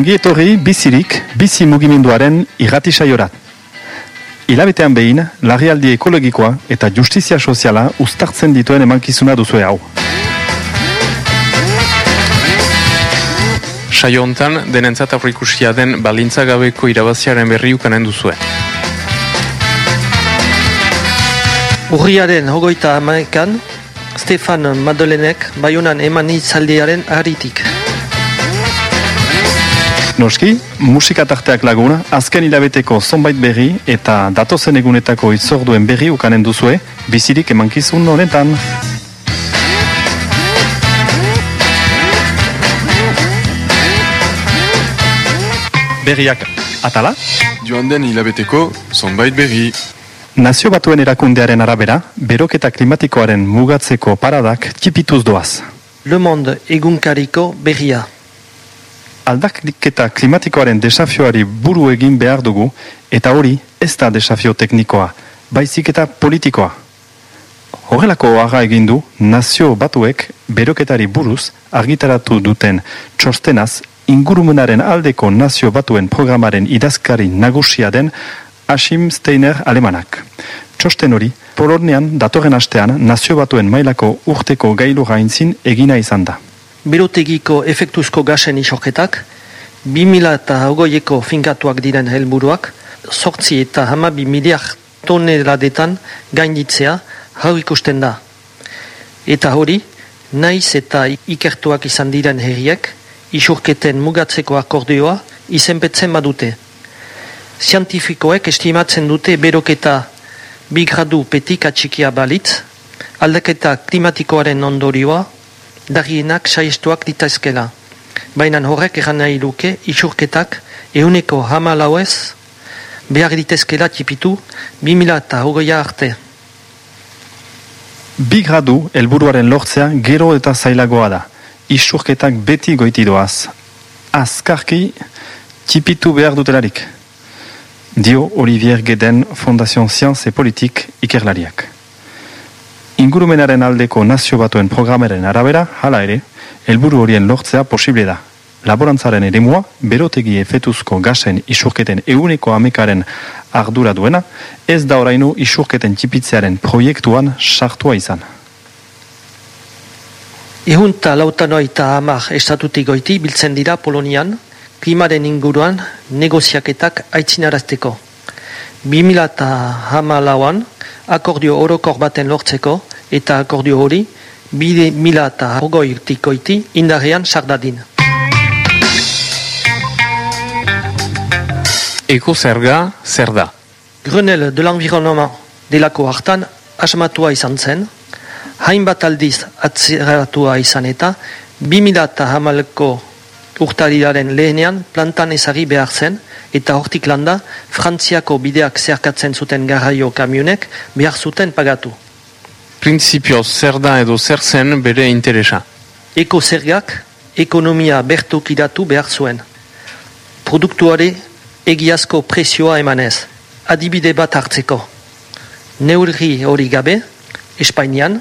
Ongi etorri bizirik, bizi mugimenduaren irrati saiorat. Ilabetean behin, larrialdi ekologikoa eta justizia soziala ustartzen dituen emankizuna duzue hau. Saio hontan, denentzat aurrikusia den balintza gabeko irabaziaren berri ukanen duzue. Urriaren hogoita amaekan, Stefan Madolenek baionan eman itzaldiaren haritik. Noski, musika tarteak laguna, azken hilabeteko zonbait berri eta datozen egunetako itzorduen berri ukanen duzue, bizirik emankizun honetan. Berriak atala, Joan den hilabeteko zonbait berri. nazio batuen erakundearen arabera, beroketa klimatikoaren mugatzeko paradak txipituz doaz. Le Monde egunkariko berria. Aldaketa klimatikoaren desafioari buru egin behar dugu, eta hori ez da desafio teknikoa, baizik eta politikoa. Horrelako aga egin du nazio batuek beroketari buruz argitaratu duten txostenaz ingurumenaren aldeko nazio batuen programaren idazkari nagusia den Ashim Steiner alemanak. Txosten hori, Polonian datorren astean nazio batuen mailako urteko gailu gaintzin egina izan da. Berotegiko efektuzko gasen isoketak, 2000 eta hogoieko finkatuak diren helburuak, sortzi eta hamabi miliar toneladetan gainditzea hau ikusten da. Eta hori, naiz eta ikertuak izan diren herriek, isurketen mugatzeko akordioa izenpetzen badute. Zientifikoek estimatzen dute beroketa bi gradu petik atxikia balitz, aldaketa klimatikoaren ondorioa, darienak saiestuak ditazkela. Baina horrek eran nahi luke isurketak euneko hama lauez behar ditezkela tipitu 2000 eta hogeia arte. Bi gradu helburuaren lortzea gero eta zailagoa da. Isurketak beti goiti doaz. Azkarki txipitu behar dutelarik. Dio Olivier Geden Fondazio Science et Politik ikerlariak. Ingurumenaren aldeko nazio batuen programaren arabera, hala ere, helburu horien lortzea posible da. Laborantzaren eremua, berotegi efetuzko gasen isurketen euneko amekaren ardura duena, ez da oraino isurketen txipitzearen proiektuan sartua izan. Ehunta lautano eta hamar estatutik goiti biltzen dira Polonian, klimaren inguruan negoziaketak aitzinarazteko. 2000 eta hama lauan, akordio orokor baten lortzeko, eta akordio hori, 2000 eta hogoitik goiti indarrean sardadin. Eko zerga, zer da. Grenelle de l'environnement delako hartan asmatua izan zen, hainbat aldiz atzeratua izan eta 2000 eta hamaleko urtarilaren lehenean plantan ezari behar zen eta hortik landa Frantziako bideak zerkatzen zuten garraio kamionek behar zuten pagatu. Printzipioz zer da edo zer zen bere interesa. Eko zergak ekonomia bertokidatu behar zuen. Produktuare egiazko presioa emanez, adibide bat hartzeko. Neurri hori gabe, Espainian,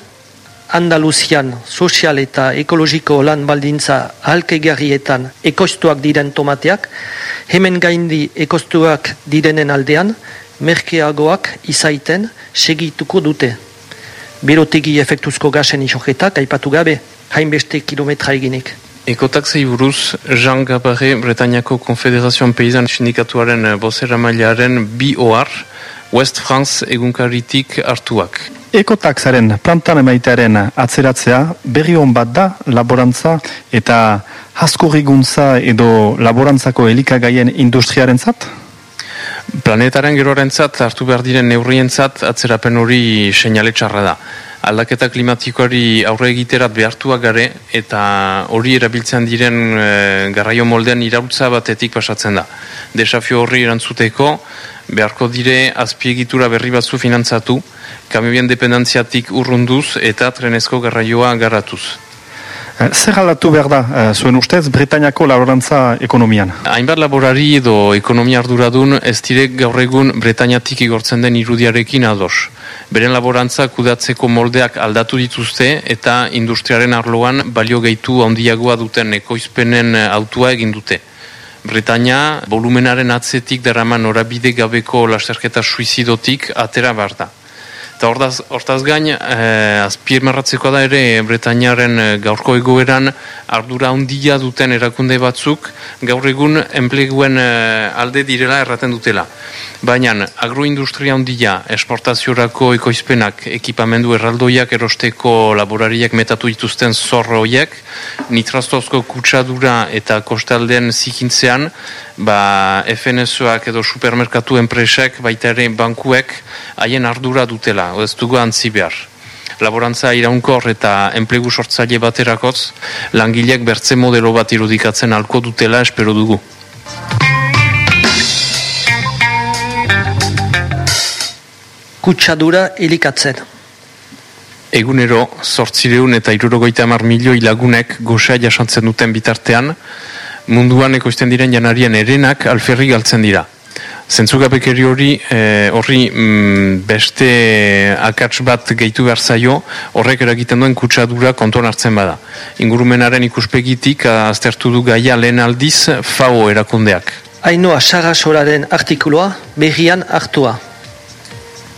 Andaluzian sozial eta ekologiko lan baldintza halkegarrietan ekostuak diren tomateak, hemen gaindi ekostuak direnen aldean, merkeagoak izaiten segituko dute. Berotegi efektuzko gasen isoketak aipatu gabe, hainbeste kilometra eginik. Ekotaksei buruz, Jean Gabarre, Bretañako Konfederazioan Peizan Sindikatuaren bozera mailaren bi ohar, West France egunkaritik hartuak. Ekotaxaren plantan emaitearen atzeratzea berri hon bat da laborantza eta haskurriguntza edo laborantzako elikagaien industriaren zat? Planetaren geroarentzat hartu behar diren neurrientzat atzerapen hori seinale txarra da. Aldaketa klimatikoari aurre egiterat behartuak gare eta hori erabiltzen diren e, garraio moldean irautza batetik pasatzen da. Desafio horri erantzuteko beharko dire azpiegitura berri batzu finantzatu, kamioien dependentziatik urrunduz eta trenezko garraioa garratuz. Eh, Zer aldatu behar da, eh, zuen ustez, Bretañako laborantza ekonomian? Hainbat laborari edo ekonomia arduradun ez direk gaur egun Bretañatik igortzen den irudiarekin ados. Beren laborantza kudatzeko moldeak aldatu dituzte eta industriaren arloan balio gehitu handiagoa duten ekoizpenen autua egin dute. Bretania, volumenaren atzetik daraman norabide gabeko lasterketa suizidotik atera behar da. Eta hortaz, hortaz gain, eh, azpiermarratzeko da ere Bretainaren eh, gaurko egoeran ardura handia duten erakunde batzuk gaur egun enpleguen eh, alde direla erraten dutela. Baina agroindustria handia esportaziorako ekoizpenak ekipamendu erraldoiak erosteko laborariak metatu dituzten zorro hoiek, nitraztozko kutsadura eta kostaldean zikintzean, ba, FNSoak edo supermerkatu enpresek, baita ere bankuek, haien ardura dutela, ez dugu antzi behar. Laborantza iraunkor eta enplegu sortzaile baterakotz, langileak bertze modelo bat irudikatzen alko dutela espero dugu. Kutsadura elikatzen. Egunero, sortzireun eta irurogoita amar milioi lagunek goza jasantzen duten bitartean, munduan ekoizten diren janarien erenak alferri galtzen dira. Zentzugabekeri hori eh, horri mm, beste akats bat gehitu behar zaio horrek eragiten duen kutsadura kontuan hartzen bada. Ingurumenaren ikuspegitik aztertu du gaia lehen aldiz FAO erakundeak. Ainoa Sarasoraren artikuloa berrian hartua.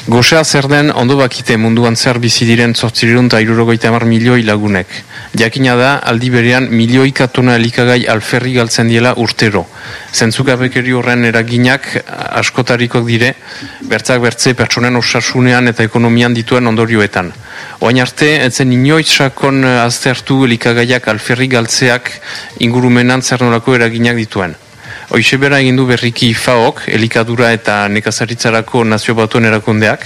Gosea zer den ondo bakite munduan zer bizi diren zortzirun eta irurogoita milioi lagunek. Jakina da, aldi berean milioi katona elikagai alferri galtzen diela urtero. Zentzukabekeri horren eraginak askotarikoak dire, bertzak bertze pertsonen osasunean eta ekonomian dituen ondorioetan. Oain arte, etzen inoiz sakon aztertu elikagaiak alferri galtzeak ingurumenan zer nolako eraginak dituen. Hoize bera egin du berriki FAOK, elikadura eta nekazaritzarako nazio batuen erakundeak,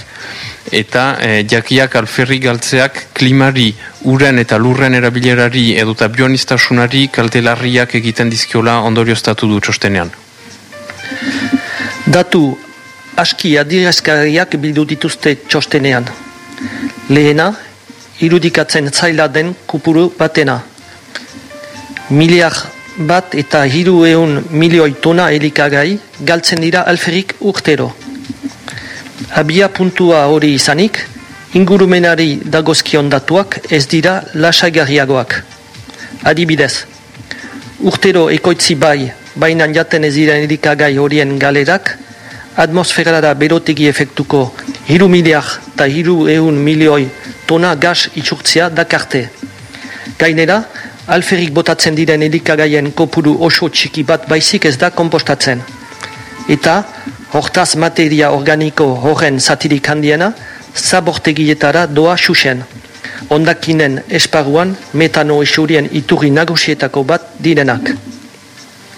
eta e, jakiak alferri galtzeak klimari, uren eta lurren erabilerari edota bionistasunari kaltelarriak egiten dizkiola ondorioztatu du txostenean. Datu aski adirazkariak bildu dituzte txostenean. Lehena, irudikatzen zaila den kupuru batena. Miliar bat eta hiru eun milioi tona elikagai galtzen dira alferik urtero. Abia puntua hori izanik, ingurumenari dagozkion datuak ez dira lasagarriagoak. Adibidez, urtero ekoitzi bai, bainan jaten ez dira elikagai horien galerak, atmosferara berotegi efektuko hiru miliak eta hiru eun milioi tona gas itxurtzia dakarte. Gainera, alferik botatzen diren elikagaien kopuru oso txiki bat baizik ez da kompostatzen. Eta, hortaz materia organiko horren zatirik handiena, zabortegietara doa xuxen. Ondakinen esparruan metano esurien iturri nagusietako bat direnak.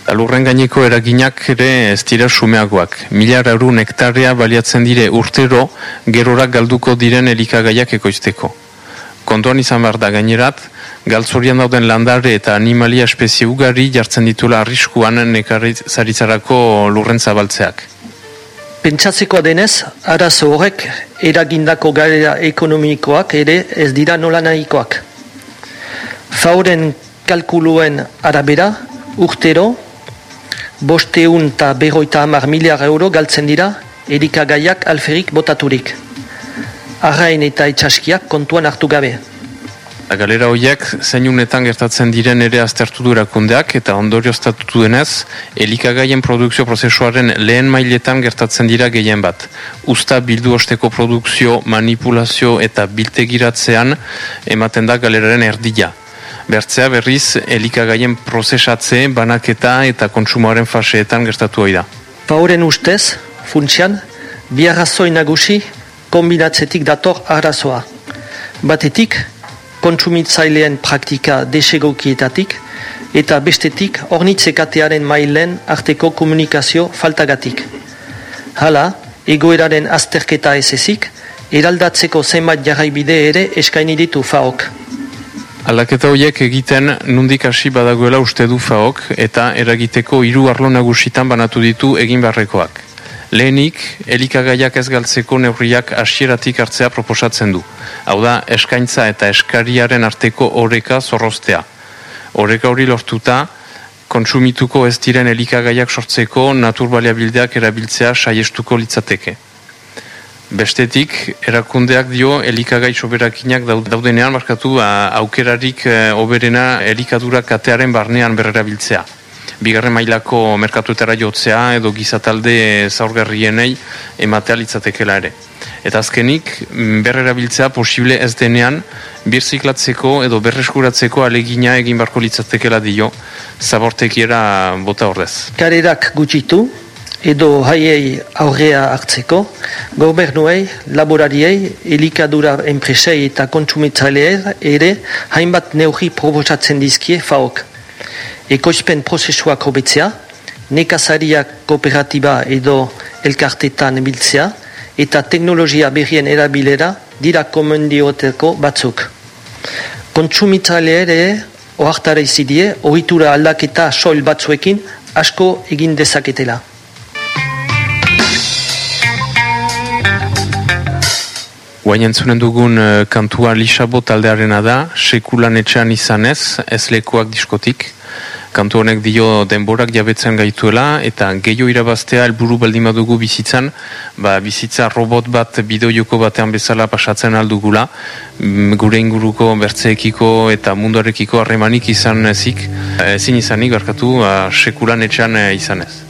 Alurren gaineko eraginak ere ez dira sumeagoak. Milar euro nektarea baliatzen dire urtero gerorak galduko diren elikagaiak ekoizteko. Kontuan izan behar da gainerat, galtzorian dauden landare eta animalia espezie ugari jartzen ditula arriskuan nekarri zaritzarako lurren zabaltzeak. Pentsatzeko denez, arazo horrek eragindako gara ekonomikoak ere ez dira nola nahikoak. Fauren kalkuluen arabera, urtero, bosteun eta berroita hamar miliar euro galtzen dira erikagaiak alferik botaturik. Arrain eta itxaskiak kontuan hartu gabe. Galera horiek zeinunetan gertatzen diren ere aztertu du erakundeak eta ondorio statutu denez, elikagaien produkzio prozesuaren lehen mailetan gertatzen dira gehien bat. Usta bildu osteko produkzio, manipulazio eta biltegiratzean ematen da galeraren erdila. Bertzea berriz, elikagaien prozesatze, banaketa eta kontsumoaren faseetan gertatu hori da. Pauren ustez, funtsian, bi arrazoi nagusi kombinatzetik dator arazoa. Batetik, kontsumitzaileen praktika desegokietatik eta bestetik ornitzekatearen mailen arteko komunikazio faltagatik. Hala, egoeraren azterketa ez ezik, eraldatzeko zenbat jarraibide ere eskaini ditu faok. Aldaketa horiek egiten nundik hasi badagoela uste du faok eta eragiteko hiru arlo nagusitan banatu ditu egin beharrekoak. Lehenik, elikagaiak ez galtzeko neurriak hasieratik hartzea proposatzen du. Hau da, eskaintza eta eskariaren arteko oreka zorroztea. Oreka hori lortuta, kontsumituko ez diren elikagaiak sortzeko naturbaliabildeak erabiltzea saiestuko litzateke. Bestetik, erakundeak dio elikagai soberakinak daudenean markatu ba, aukerarik e, oberena elikadura katearen barnean berrerabiltzea. Bigarren mailako merkatuetara jotzea edo gizatalde zaurgarrienei ematea litzatekela ere. Eta azkenik, mm, berrerabiltzea posible ez denean, birziklatzeko edo berreskuratzeko alegina egin barko litzatekela dio, zabortekiera bota ordez. Karerak gutxitu, edo haiei aurrea hartzeko, gobernuei, laborariei, elikadura enpresei eta kontsumitzaileei ere hainbat neurri proposatzen dizkie faok. Ekoizpen prozesuak hobetzea, nekazariak kooperatiba edo elkartetan biltzea, eta teknologia berrien erabilera dira komendioteko batzuk. Kontsumitzaile ere ohartara izidie, ohitura aldaketa soil batzuekin asko egin dezaketela. Guain entzunen dugun uh, kantua Lixabo taldearena da, sekulan etxean izanez, ez lekuak diskotik. Kantu honek dio denborak jabetzen gaituela eta gehiago irabaztea helburu baldin badugu bizitzan, ba, bizitza robot bat bideojoko batean bezala pasatzen aldugula, mm, gure inguruko bertzeekiko eta munduarekiko harremanik izan ezik, ezin izanik, barkatu, ba, sekulan etxean eh, izanez.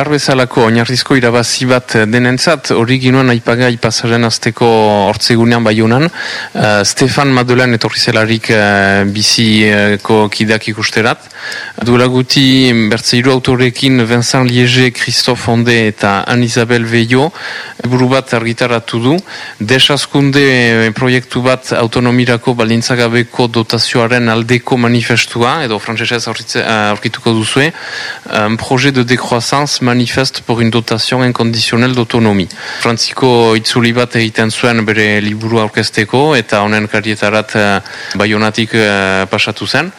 Behar bezalako oinarrizko irabazi bat denentzat, hori ginoan aipagai pasaren azteko hortzegunean bai honan, uh, Stefan Madolan etorri zelarik uh, biziko kidak ikusterat. Duela guti bertzeiru autorekin Vincent Liege, Christophe Onde eta Anne-Isabel Veio buru bat argitaratu du. Desazkunde proiektu bat autonomirako balintzagabeko dotazioaren aldeko manifestua, edo frantzesez aurkituko duzue, un projet de décroissance manifeste pour une dotation inconditionnelle d'autonomie. Frantziko itzuli bat egiten zuen bere liburu aurkezteko eta honen karietarat uh, baionatik uh, pasatu zen.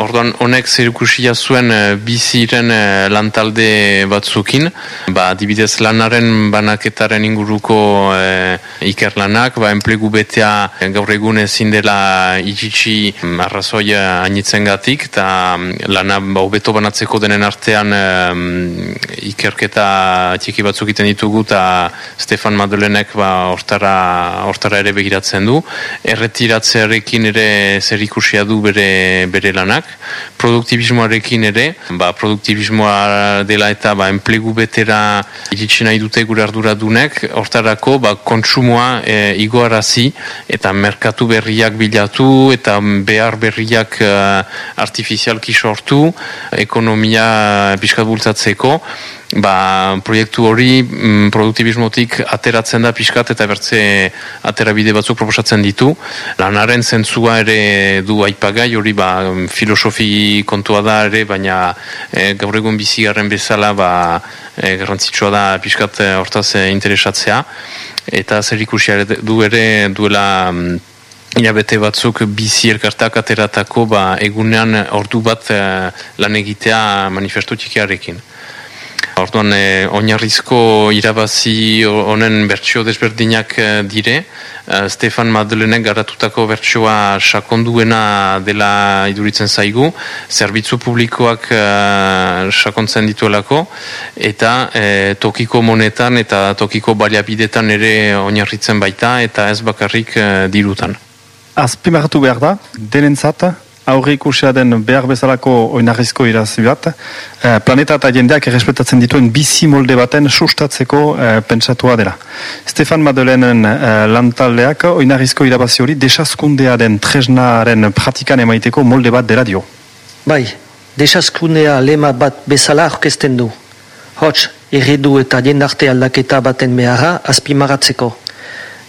Orduan honek zerikusia zuen uh, biziren uh, lantalde batzukin, ba, dibidez lanaren banaketaren inguruko uh, ikerlanak, ba, enplegu betea gaur egun ezin dela itxitsi arrazoi hainitzen gatik, eta lana ba, beto banatzeko denen artean um, ikerketa txiki batzuk iten ditugu, eta Stefan Madolenek ba, hortara, hortara ere begiratzen du, erretiratzearekin ere zerikusia du bere, bere lanak, produktibismoarekin ere, ba, produktibismoa dela eta ba, enplegu betera iritsi nahi dute gure arduradunek, hortarako ba, kontsumoa e, igoarazi eta merkatu berriak bilatu eta behar berriak e, artifizialki sortu, ekonomia piskat bultzatzeko, ba, proiektu hori mm, produktibismotik ateratzen da pixkat eta bertze aterabide batzuk proposatzen ditu. Lanaren zentzua ere du aipagai hori ba, filosofi kontua da ere, baina e, gaur egun bizigarren bezala ba, e, garrantzitsua da pixkat e, hortaz e, interesatzea. Eta zer ikusia du ere duela mm, hilabete batzuk bizi elkartak ateratako ba, egunean ordu bat e, lan egitea manifestu txikiarekin. Orduan, e, oinarrizko irabazi honen bertsio desberdinak e, dire. E, Stefan Madelenek garatutako bertsioa sakonduena dela iduritzen zaigu. Zerbitzu publikoak e, sakontzen dituelako. Eta e, tokiko monetan eta tokiko baliabidetan ere oinarritzen baita eta ez bakarrik e, dirutan. Azpimarratu behar da, denentzat, aurre ikusia den behar bezalako oinarrizko irazi bat, eh, planeta eta jendeak errespetatzen dituen bizi molde baten sustatzeko eh, pentsatua dela. Stefan Madelenen eh, lantaldeak oinarrizko irabazi hori desazkundea den tresnaren pratikan emaiteko molde bat dela dio. Bai, desazkundea lema bat bezala orkesten du. Hots, erredu eta jendarte aldaketa baten beharra azpimaratzeko.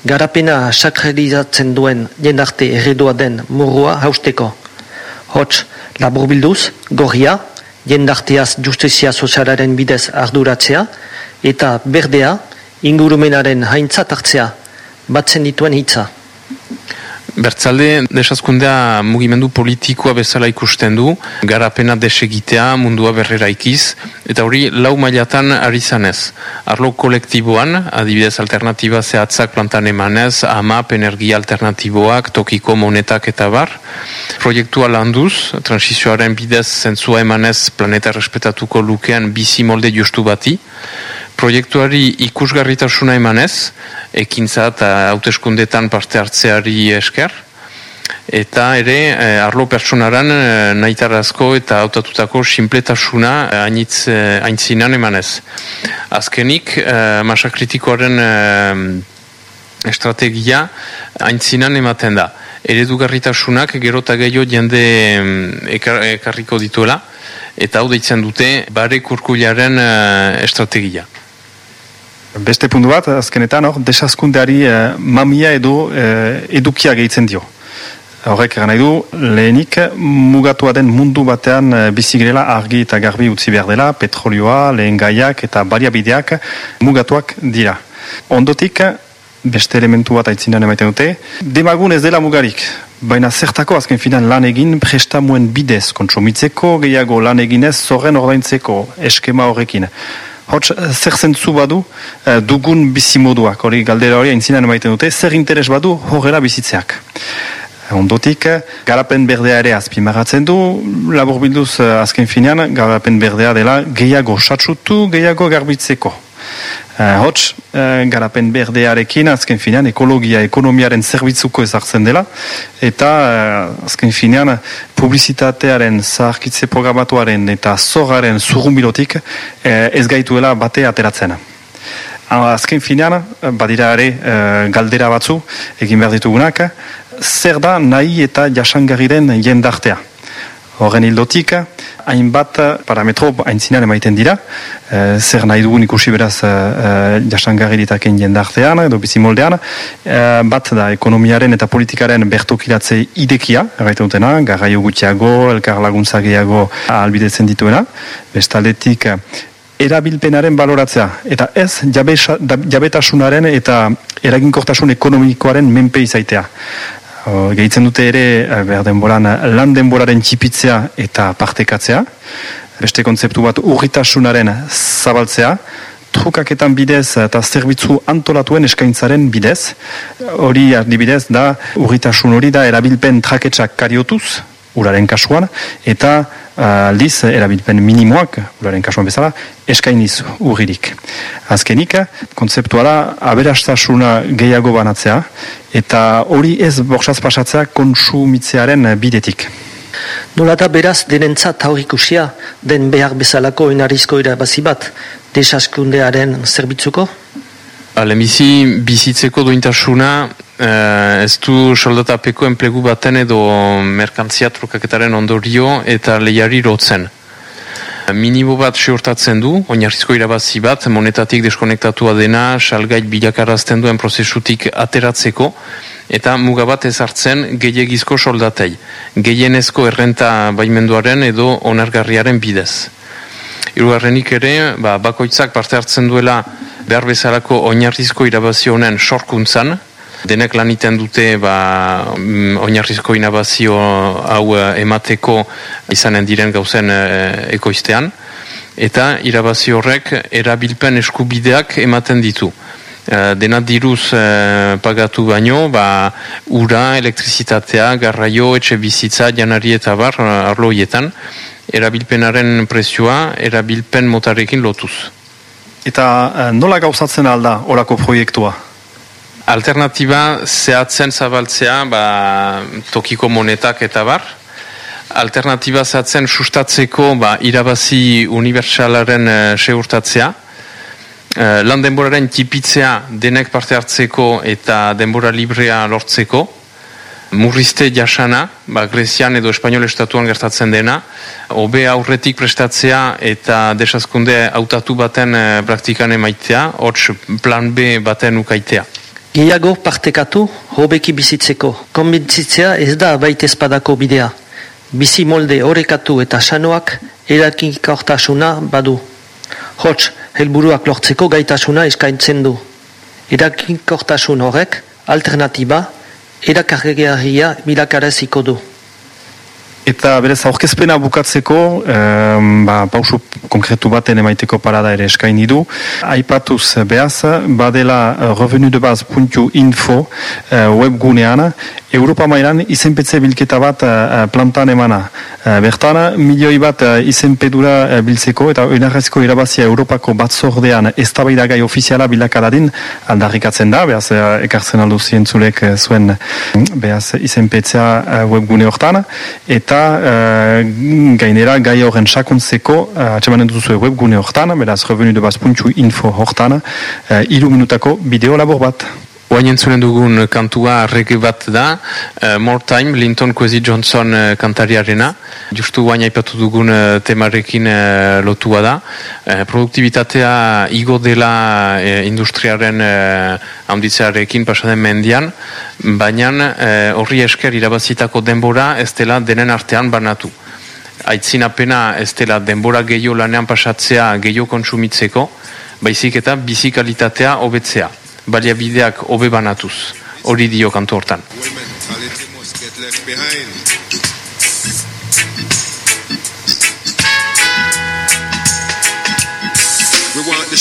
Garapena sakralizatzen duen jendarte erredua den murrua hausteko. Hots, labur bilduz, gorria, jendarteaz justizia sozialaren bidez arduratzea, eta berdea, ingurumenaren haintzat hartzea, batzen dituen hitza. Bertzalde, desazkundea mugimendu politikoa bezala ikusten du, garapena desegitea mundua berrera ikiz, eta hori lau mailatan ari zanez. Arlo kolektiboan, adibidez alternatiba zehatzak plantan emanez, AMAP, energia alternatiboak, tokiko monetak eta bar. Proiektua landuz, transizioaren bidez zentzua emanez planeta respetatuko lukean bizi molde justu bati, proiektuari ikusgarritasuna emanez, ekintza eta hauteskundetan parte hartzeari esker, eta ere eh, arlo pertsonaran eh, naitarazko eta hautatutako simpletasuna eh, ainitz, eh, aintzinan emanez. Azkenik, eh, masakritikoaren eh, estrategia aintzinan ematen da. Eredugarritasunak gero eta gehiago jende ekarriko dituela, eta hau deitzen dute bare kurkularen eh, estrategia. Beste puntu bat, azkenetan, hor, desazkundeari eh, mamia edo eh, edukia gehitzen dio. Horrek nahi du, lehenik mugatua den mundu batean eh, bizigrela argi eta garbi utzi behar dela, petrolioa, lehen gaiak eta baliabideak mugatuak dira. Ondotik, beste elementu bat aitzinan emaiten dute, demagun ez dela mugarik, baina zertako azken finan lan egin prestamuen bidez, kontsumitzeko, gehiago lan eginez, zorren ordaintzeko eskema horrekin. Hots, zer zentzu badu uh, dugun bizimoduak, hori galdera hori aintzinan emaiten dute, zer interes badu horrela bizitzeak. Ondotik, garapen berdea ere azpimaratzen du, labur bilduz azken finean, garapen berdea dela gehiago satsutu, gehiago garbitzeko. Uh, Hots, uh, garapen berdearekin, azken finean, ekologia, ekonomiaren zerbitzuko ezartzen dela, eta uh, azken finean, publizitatearen, zaharkitze programatuaren eta zoraren zurrumbilotik ez gaituela bate ateratzen. Azken finean, badira ere galdera batzu, egin behar ditugunak, zer da nahi eta jasangarriren jendartea. Horren hildotik, hainbat parametro haintzinean emaiten dira, e, zer nahi dugun ikusi beraz e, e, jasangarri ditaken jendartean edo bizimoldean, e, bat da ekonomiaren eta politikaren bertokilatze idekia, erraiten dutena, garraio gutxiago, elkar laguntza gehiago dituena, bestaldetik erabilpenaren baloratzea, eta ez jabetasunaren eta eraginkortasun ekonomikoaren menpe izaitea. Gehitzen dute ere, eh, behar denboran, lan denboraren txipitzea eta partekatzea, beste kontzeptu bat urritasunaren zabaltzea, trukaketan bidez eta zerbitzu antolatuen eskaintzaren bidez, hori adibidez da urritasun hori da erabilpen traketsak kariotuz, uraren kasuan, eta uh, aldiz erabilpen minimoak, uraren kasuan bezala, eskainiz urririk. Azkenik, kontzeptua da, aberastasuna gehiago banatzea, eta hori ez borsaz pasatzea konsumitzearen bidetik. Nola da beraz denentzat aurrikusia den behar bezalako inarizko irabazi bat desaskundearen zerbitzuko? Alemizi bizitzeko duintasuna eh, ez du soldatapeko enplegu baten edo merkantzia trukaketaren ondorio eta lehiari rotzen. Minimo bat seurtatzen du, oinarrizko irabazi bat, monetatik deskonektatua dena, salgait bilakarazten duen prozesutik ateratzeko, eta muga bat ezartzen gehiagizko soldatei, gehienezko errenta baimenduaren edo onargarriaren bidez. Irugarrenik ere, ba, bakoitzak parte hartzen duela behar bezalako oinarrizko irabazio honen sorkuntzan, denek lan iten dute ba, mm, oinarrizko inabazio hau eh, emateko izanen diren gauzen e, ekoiztean, eta irabazio horrek erabilpen eskubideak ematen ditu. E, dena diruz pagatu baino, ba, ura, elektrizitatea, garraio, etxe bizitza, janari eta bar, arloietan, erabilpenaren prezioa, erabilpen motarekin lotuz. Eta nola gauzatzen alda orako proiektua? Alternatiba zehatzen zabaltzea ba, tokiko monetak eta bar. Alternatiba zehatzen sustatzeko ba, irabazi unibertsalaren e, seurtatzea. E, lan denboraren tipitzea denek parte hartzeko eta denbora librea lortzeko. Murrizte jasana, ba, Grezian edo Espainiol Estatuan gertatzen dena. Obe aurretik prestatzea eta desazkunde hautatu baten e, praktikan emaitea, hots plan B baten ukaitea. Gehiago partekatu, hobeki bizitzeko. Konbentzitzea ez da baita espadako bidea. Bizi molde horrekatu eta sanoak erakinkortasuna badu. Hots, helburuak lortzeko gaitasuna eskaintzen du. Erakinkortasun horrek, alternatiba, erakargegia bilakaraziko du. Eta berez aurkezpena bukatzeko, um, ba, pausu konkretu baten emaiteko parada ere eskaini du. Aipatuz behaz, badela revenudebaz.info uh, webgunean, Europa mailan izenpetze bilketa bat uh, plantan emana. Uh, bertan, milioi bat uh, izenpedura uh, biltzeko eta oinarrezko irabazia Europako batzordean ez gai ofiziala bilakadadin aldarrikatzen da, behaz uh, ekartzen aldo zientzulek uh, zuen behaz izenpetzea uh, webgune hortan. Eta uh, gainera gai horren sakuntzeko uh, atxemanen duzu webgune hortan, beraz revenudebaz.info hortan, uh, ilu minutako bideo labor bat. Oain entzunen dugun kantua rege bat da, uh, More Time, Linton Kwesi Johnson uh, kantariarena. Justu oain aipatu dugun uh, temarekin uh, lotua da. Uh, produktibitatea igo dela uh, industriaren uh, handitzearekin pasaden mendian, baina uh, horri esker irabazitako denbora ez dela denen artean banatu. Aitzin apena ez dela denbora gehiago lanean pasatzea gehiago kontsumitzeko, baizik eta bizikalitatea hobetzea baliabideak hobe banatuz. Hori dio kantu hortan.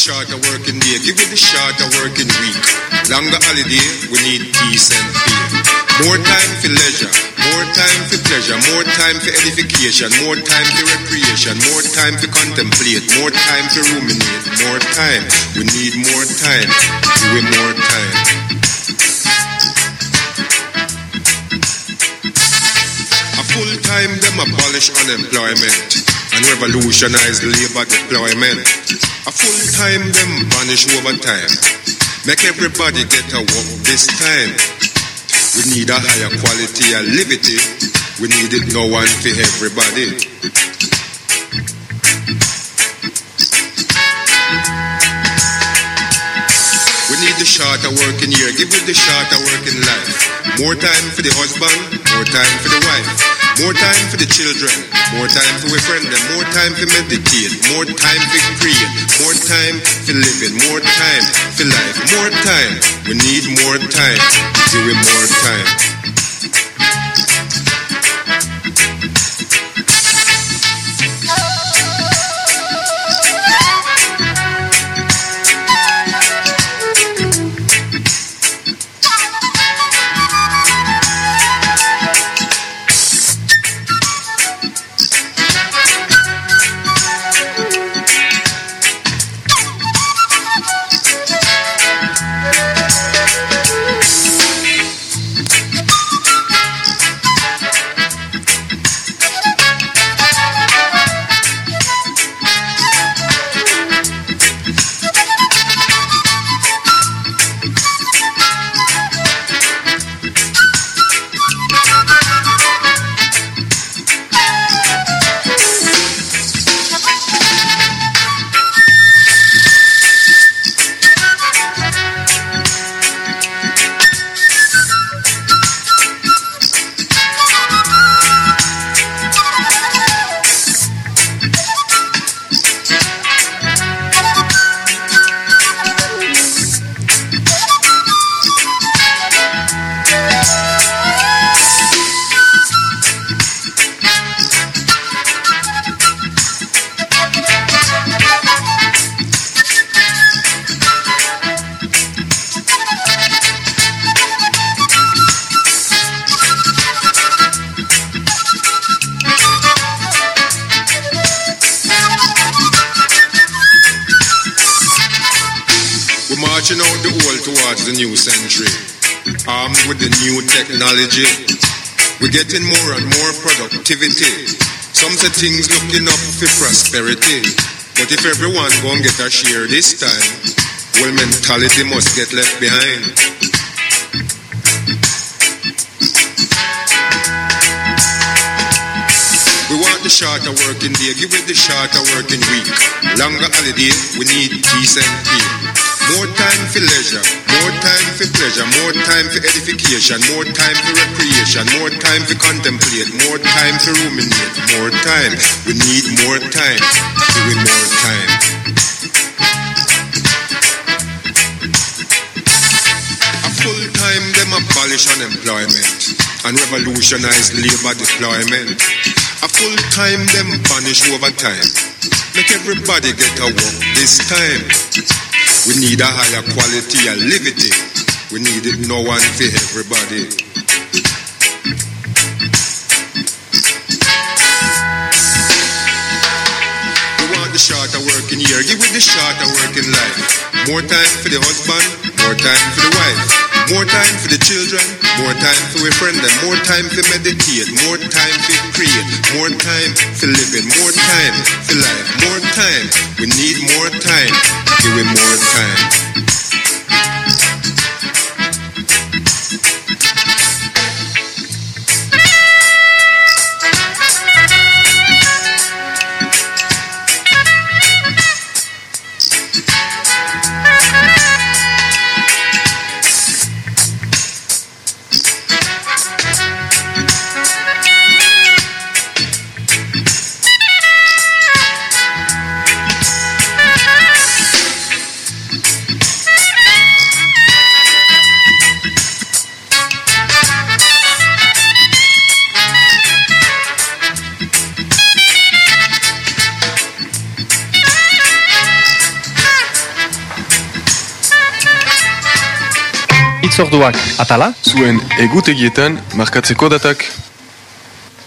The shorter working day, give it the shorter working week. Longer holiday, we need peace and fear. More time for leisure, More time for pleasure, more time for edification, more time for recreation, more time to contemplate, more time to ruminate, more time. We need more time. We more time. A full time them abolish unemployment and revolutionize labor deployment. A full time them banish overtime. Make everybody get a work this time. We need a higher quality of liberty. We need it no one for everybody. We need the shorter working year. Give it the shorter working life. More time for the husband, more time for the wife. More time for the children, more time for we friend them, more time for meditate, more time for create, more time for living, more time for life, more time. We need more time. Give it more time. Things looking up for prosperity. But if everyone gon' get a share this time, well mentality must get left behind. We want the shorter working day, give it the shorter working week. Longer holiday, we need decent pay. More time for leisure, more time for pleasure, more time for edification, more time for recreation, more time for contemplate, more time for ruminate, more time. We need more time. It more time. A full time them abolish unemployment and revolutionize labor deployment. A full time them banish overtime. Make everybody get a work this time. We need a higher quality of liberty. We need it no one for everybody. We want the shorter working year. Give it the shorter working life. More time for the husband, more time for the wife. More time for the children, more time for we friend them, more time for meditate, more time for create, more time for living, more time for life, more time. We need more time. Give it more time. Itzorduak atala, Zuen egutegietan markatzeko datak.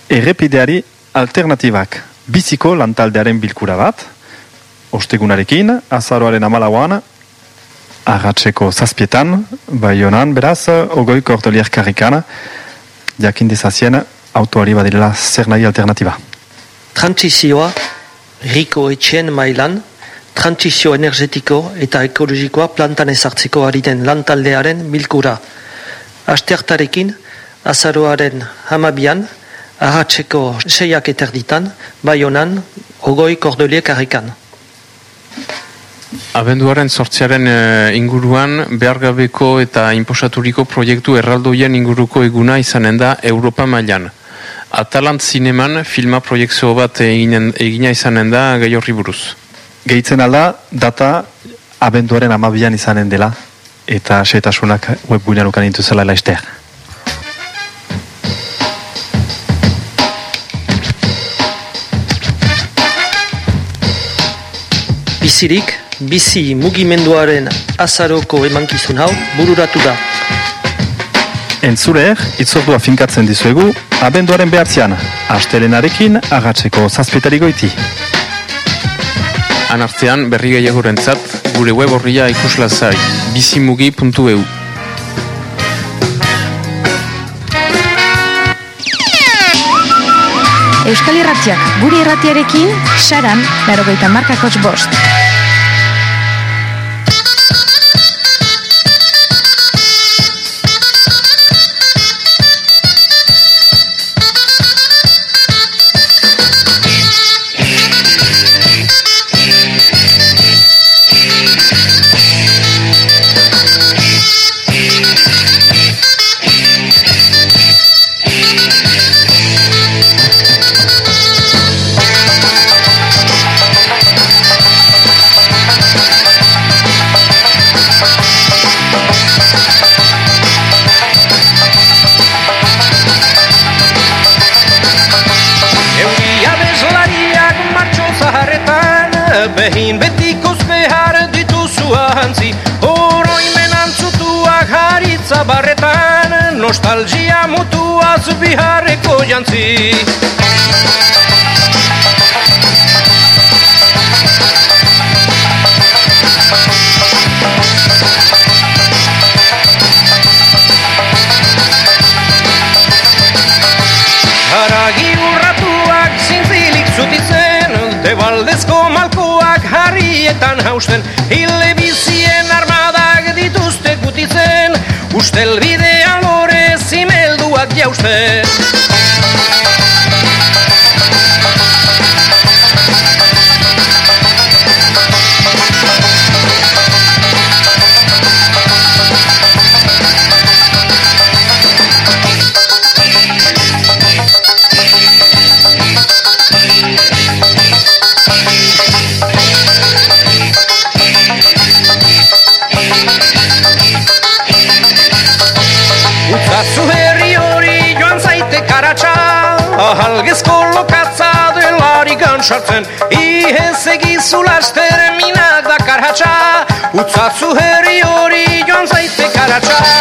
errepideari alternatibak. Biziko lantaldearen bilkura bat, ostegunarekin, azaroaren amalauan, agatzeko zazpietan, bai honan, beraz, ogoi kordolier karrikan, jakin dezazien, autoari badirela zer nahi alternatiba. Transizioa, riko etxen mailan, transizio energetiko eta ekologikoa plantan ezartzeko ari den lantaldearen bilkura. Asteartarekin, azaroaren hamabian, ahatzeko seiak eterditan, bai honan, ogoi kordoliek karrikan. Abenduaren sortzearen eh, inguruan, behargabeko eta inposaturiko proiektu erraldoien inguruko eguna izanen da Europa mailan. Atalant zineman filma proiektzio bat eginen, egina izanen da gai buruz. Gehitzen alda, data abenduaren amabian izanen dela, eta setasunak webgunean ukan intuzela laizteak. Bizirik, bizi mugimenduaren azaroko emankizun hau bururatu da. Entzurer, itzordua finkatzen dizuegu, abenduaren behatzean, astelenarekin agatzeko zazpitari goiti. Anartean, berri gehiagorentzat, gure web horria ikuslazai, bizimugi.eu. Euskal Irratiak guri irratiarekin, saran, larogeita markakotx bost. Nostalgia mutuaz biharreko jantzi. Haragi urratuak zintzilik zutitzen Debaldezko malkoak harrietan hausten Hile bizien armadak dituzte gutitzen Ustel bidean lore aos pés sartzen. Ihez egizu laster minak dakar hatxa Utzazu herri hori joan zaite karatxa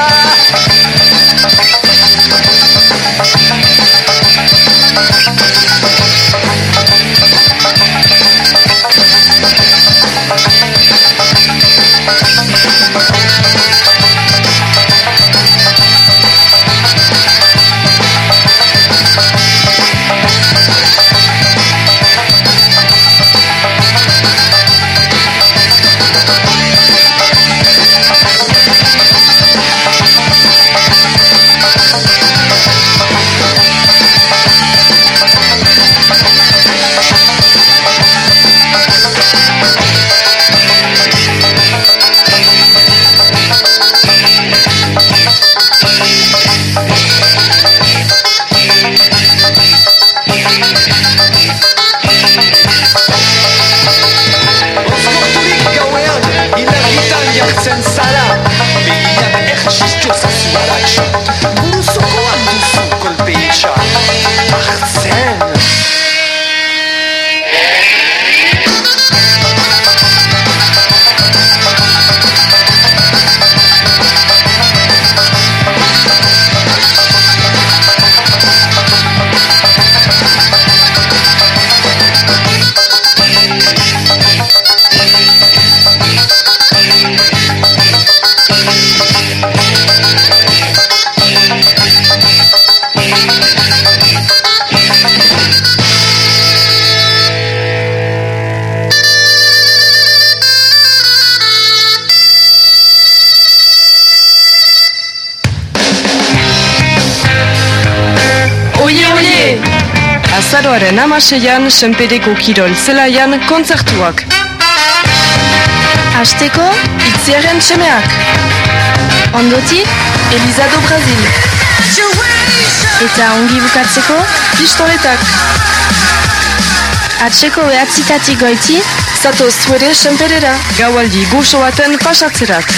amaseian, senpedeko kirol zelaian, kontzertuak. Azteko, itziaren semeak. Ondoti, Elizado Brazil. Eta ongi bukatzeko, pistoletak. Atseko behatzitatik goiti, zatoz zuere senpedera. Gaualdi guxo baten pasatzerat.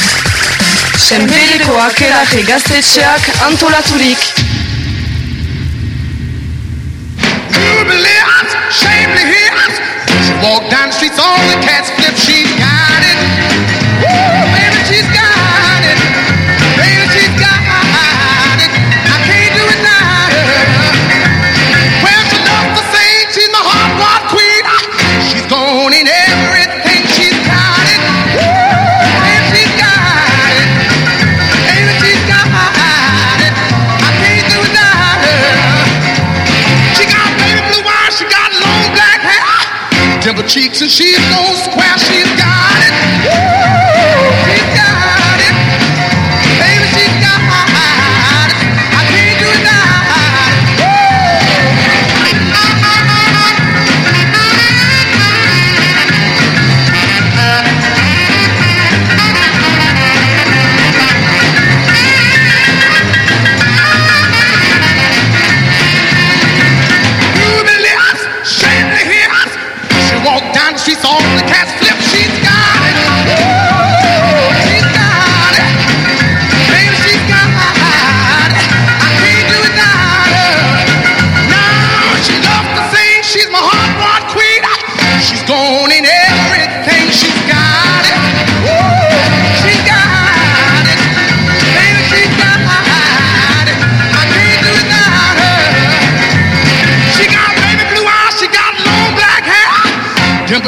Senpedeko akerak egaztetxeak antolaturik. Shame to hear. She walked down the streets, all the cats flipped. She cheeks and she is no squash she's got.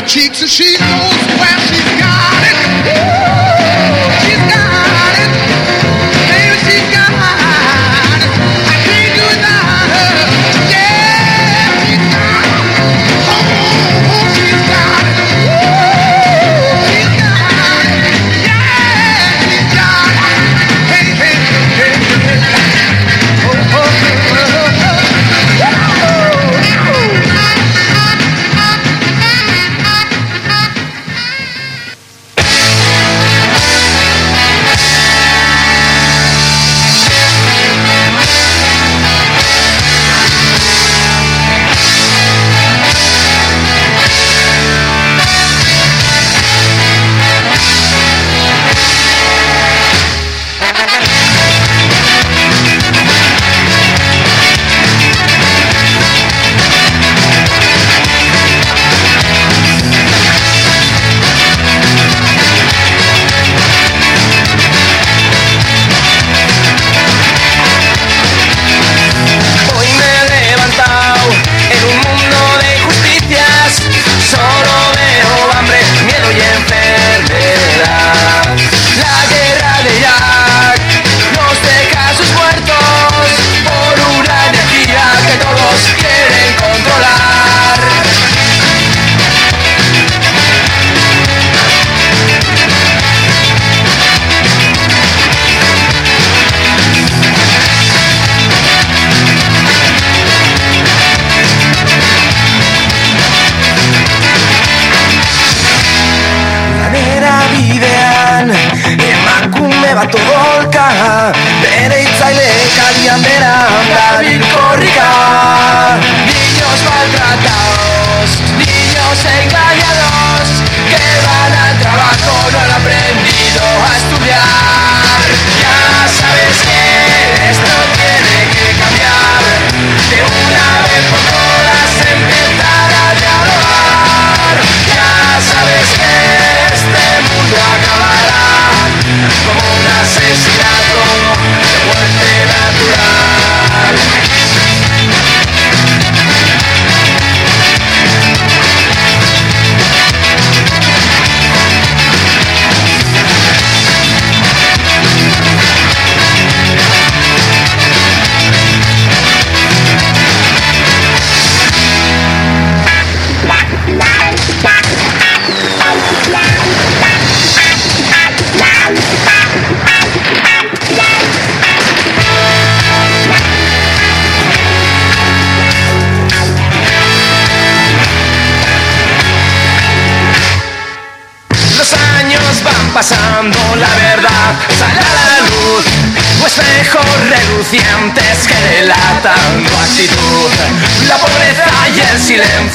cheeks and she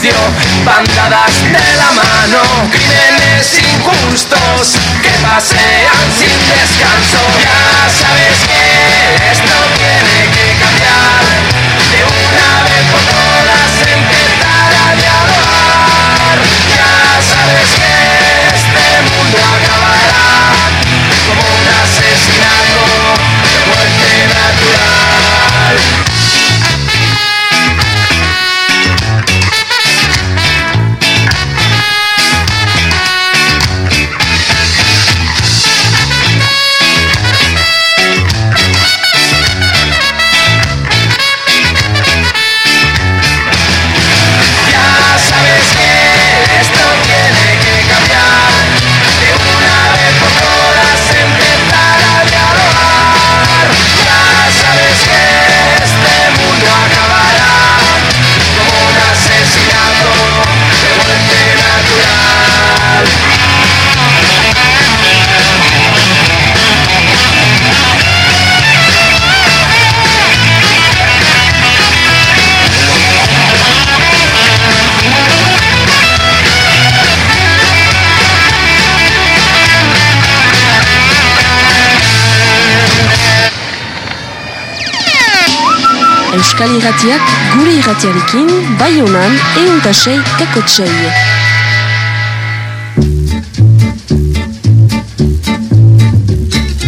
silencio bandadas de la mano crímenes injustos que pasean sin descanso. Ya sabes que esto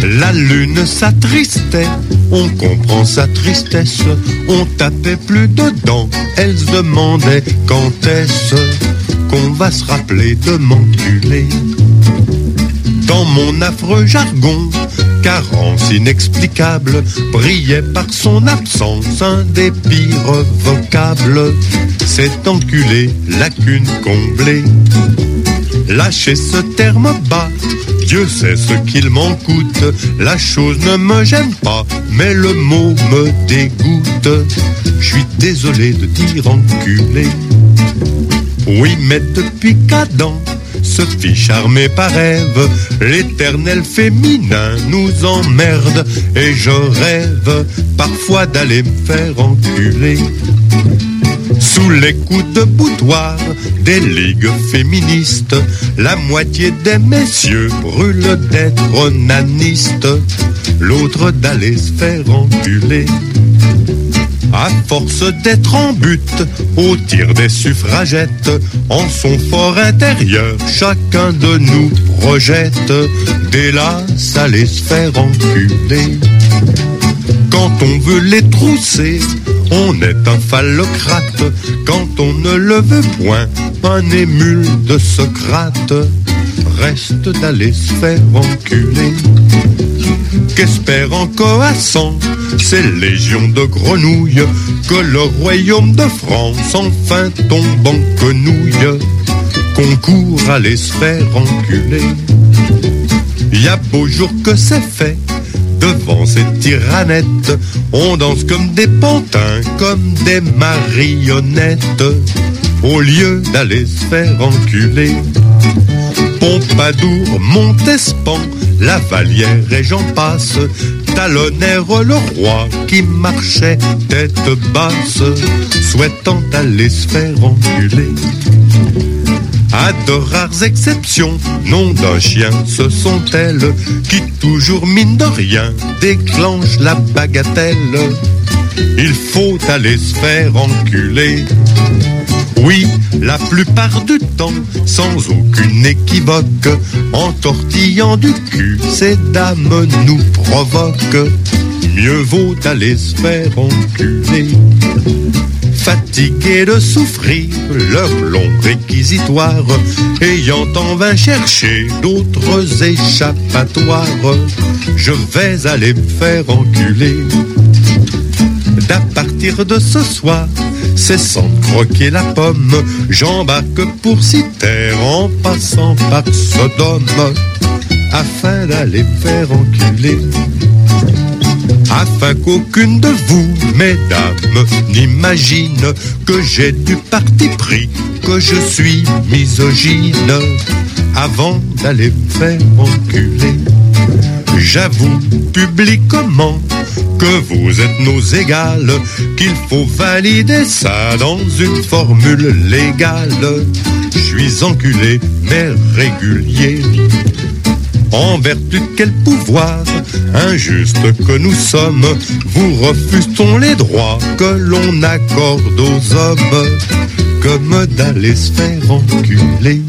La lune s'attristait, on comprend sa tristesse, on tapait plus dedans, elle se demandait quand est-ce qu'on va se rappeler de m'enculer. Dans mon affreux jargon, carence inexplicable, brillait par son absence un des pires vocables. C'est enculé, lacune comblée. Lâchez ce terme bas, Dieu sait ce qu'il m'en coûte. La chose ne me gêne pas, mais le mot me dégoûte. Je suis désolé de dire enculé. Oui, mais depuis qu'Adam se fit charmer par rêve, l'éternel féminin nous emmerde et je rêve parfois d'aller me faire enculer. Sous les coups de des ligues féministes, la moitié des messieurs brûlent d'être nanistes, l'autre d'aller se faire enculer. À force d'être en but au tir des suffragettes, en son fort intérieur, chacun de nous projette des lasses à les faire enculer. Quand on veut les trousser, on est un phallocrate. Quand on ne le veut point, un émule de Socrate. Reste d'aller se faire enculer. Qu'espère en coassant ces légions de grenouilles que le royaume de France enfin tombe en quenouille. Concours à les se faire enculer. Y a beau jour que c'est fait, devant ces tyrannettes, on danse comme des pantins, comme des marionnettes, au lieu d'aller se faire enculer. Pompadour, Montespan, la Vallière et j'en passe, talonnèrent le roi qui marchait tête basse, souhaitant aller se faire enculer. À de rares exceptions, nom d'un chien, ce sont elles qui toujours mine de rien déclenchent la bagatelle. Il faut aller se faire enculer. Oui, la plupart du temps, sans aucune équivoque, en tortillant du cul, ces dames nous provoquent. Mieux vaut aller se faire enculer. Fatigués de souffrir leur long réquisitoire, ayant en vain cherché d'autres échappatoires, je vais aller me faire enculer. D'à partir de ce soir, cessant de croquer la pomme, j'embarque pour Citer en passant par Sodome, afin d'aller faire enculer. Afin qu'aucune de vous, mesdames, n'imagine que j'ai du parti pris, que je suis misogyne, avant d'aller faire enculer. J'avoue publiquement que vous êtes nos égales, qu'il faut valider ça dans une formule légale. Je suis enculé, mais régulier. En vertu de quel pouvoir injuste que nous sommes, vous refusons les droits que l'on accorde aux hommes, comme d'aller se faire enculer.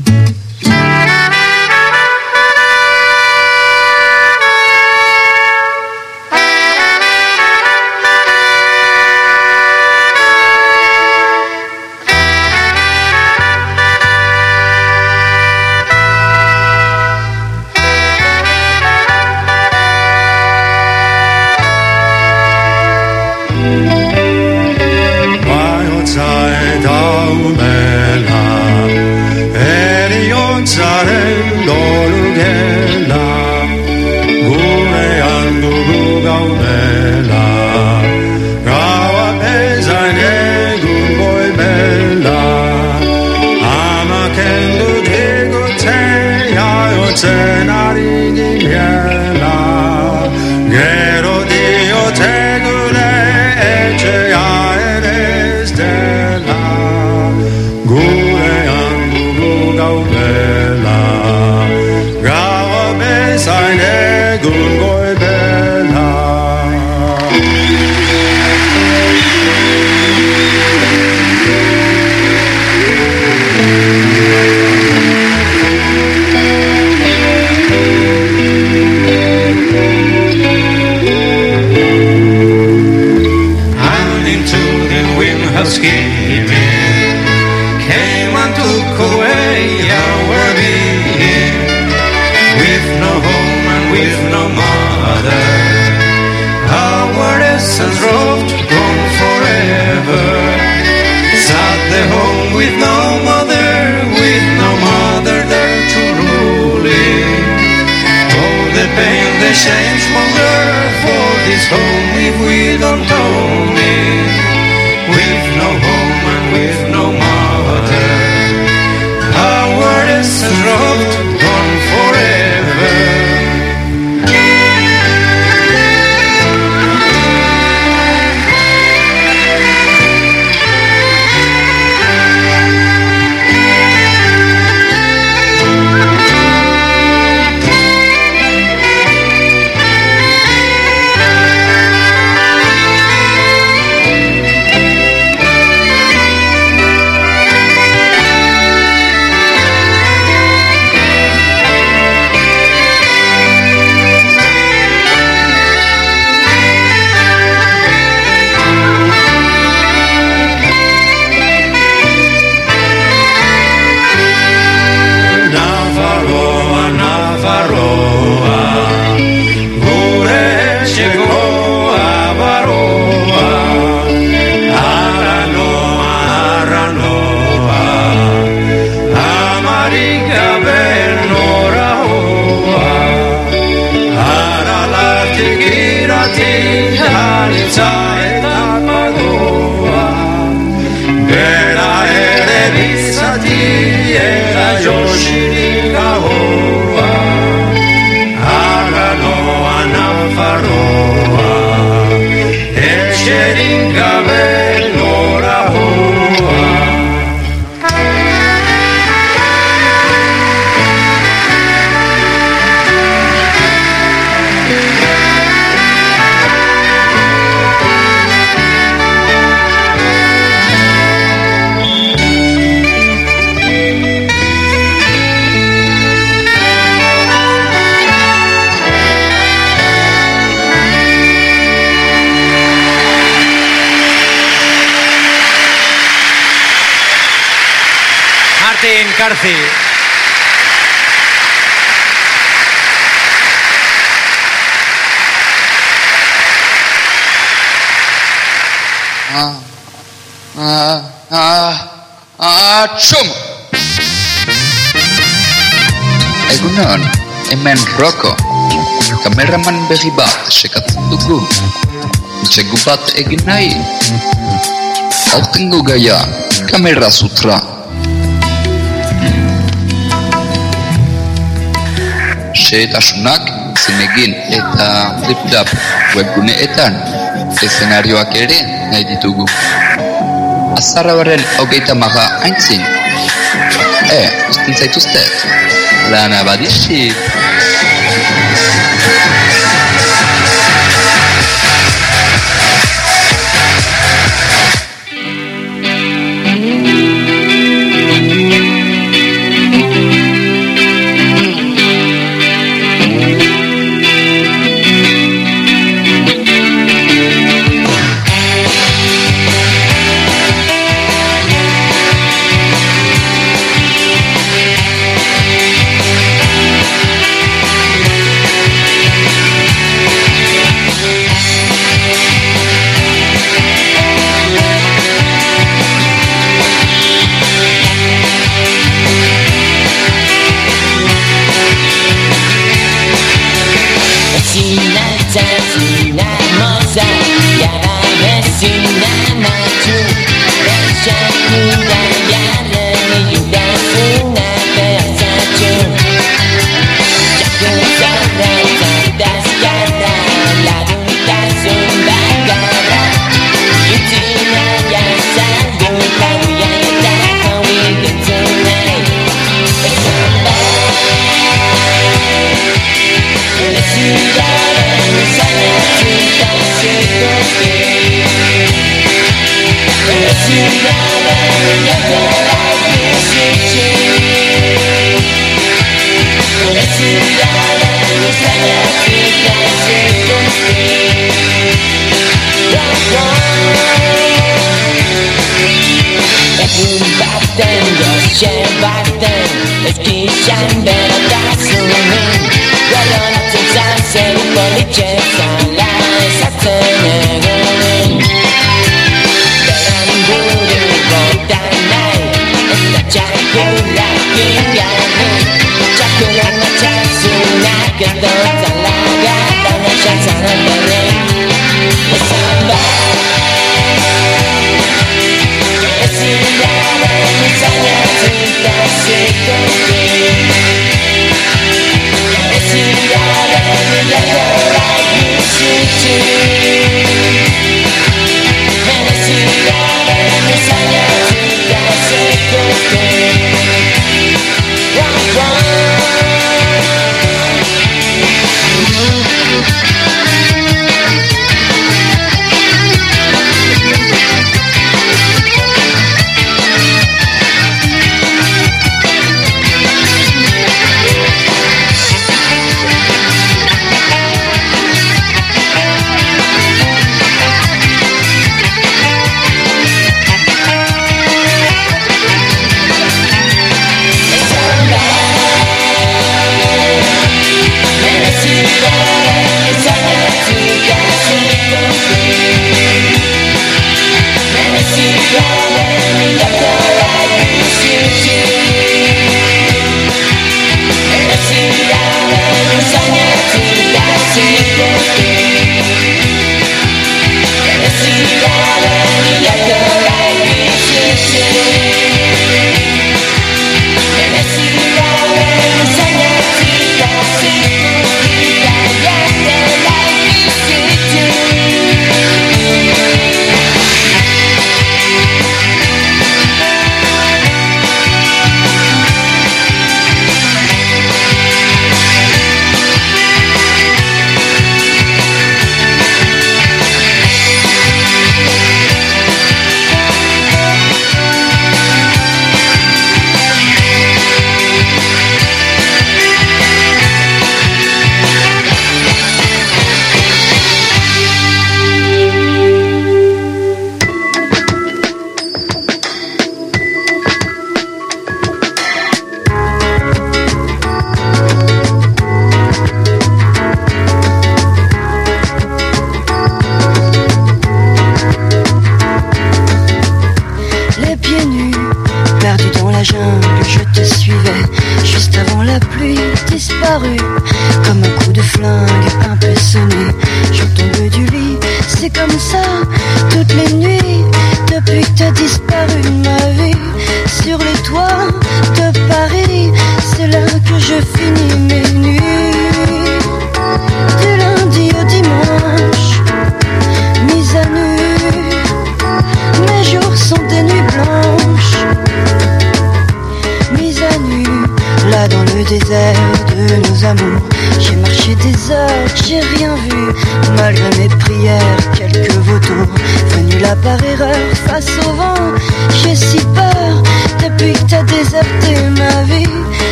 Hemen roko. Kameraman berri bat sekatzen dugu. Txegu bat egin nahi. Aurtengo gaia, kamera sutra. Xeetasunak zen egin eta flip-flap webguneetan eszenarioak ere nahi ditugu. Azarrabaren hogeita maga E, usten zaituztet. Lana badixi.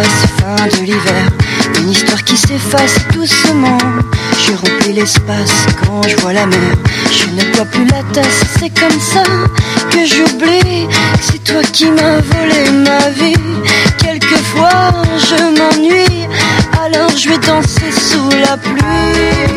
fin de l'hiver. Une histoire qui s'efface doucement. Je remplis l'espace quand je vois la mer. Je ne bois plus la tasse, c'est comme ça que j'oublie. C'est toi qui m'as volé ma vie. Quelquefois je m'ennuie, alors je vais danser sous la pluie.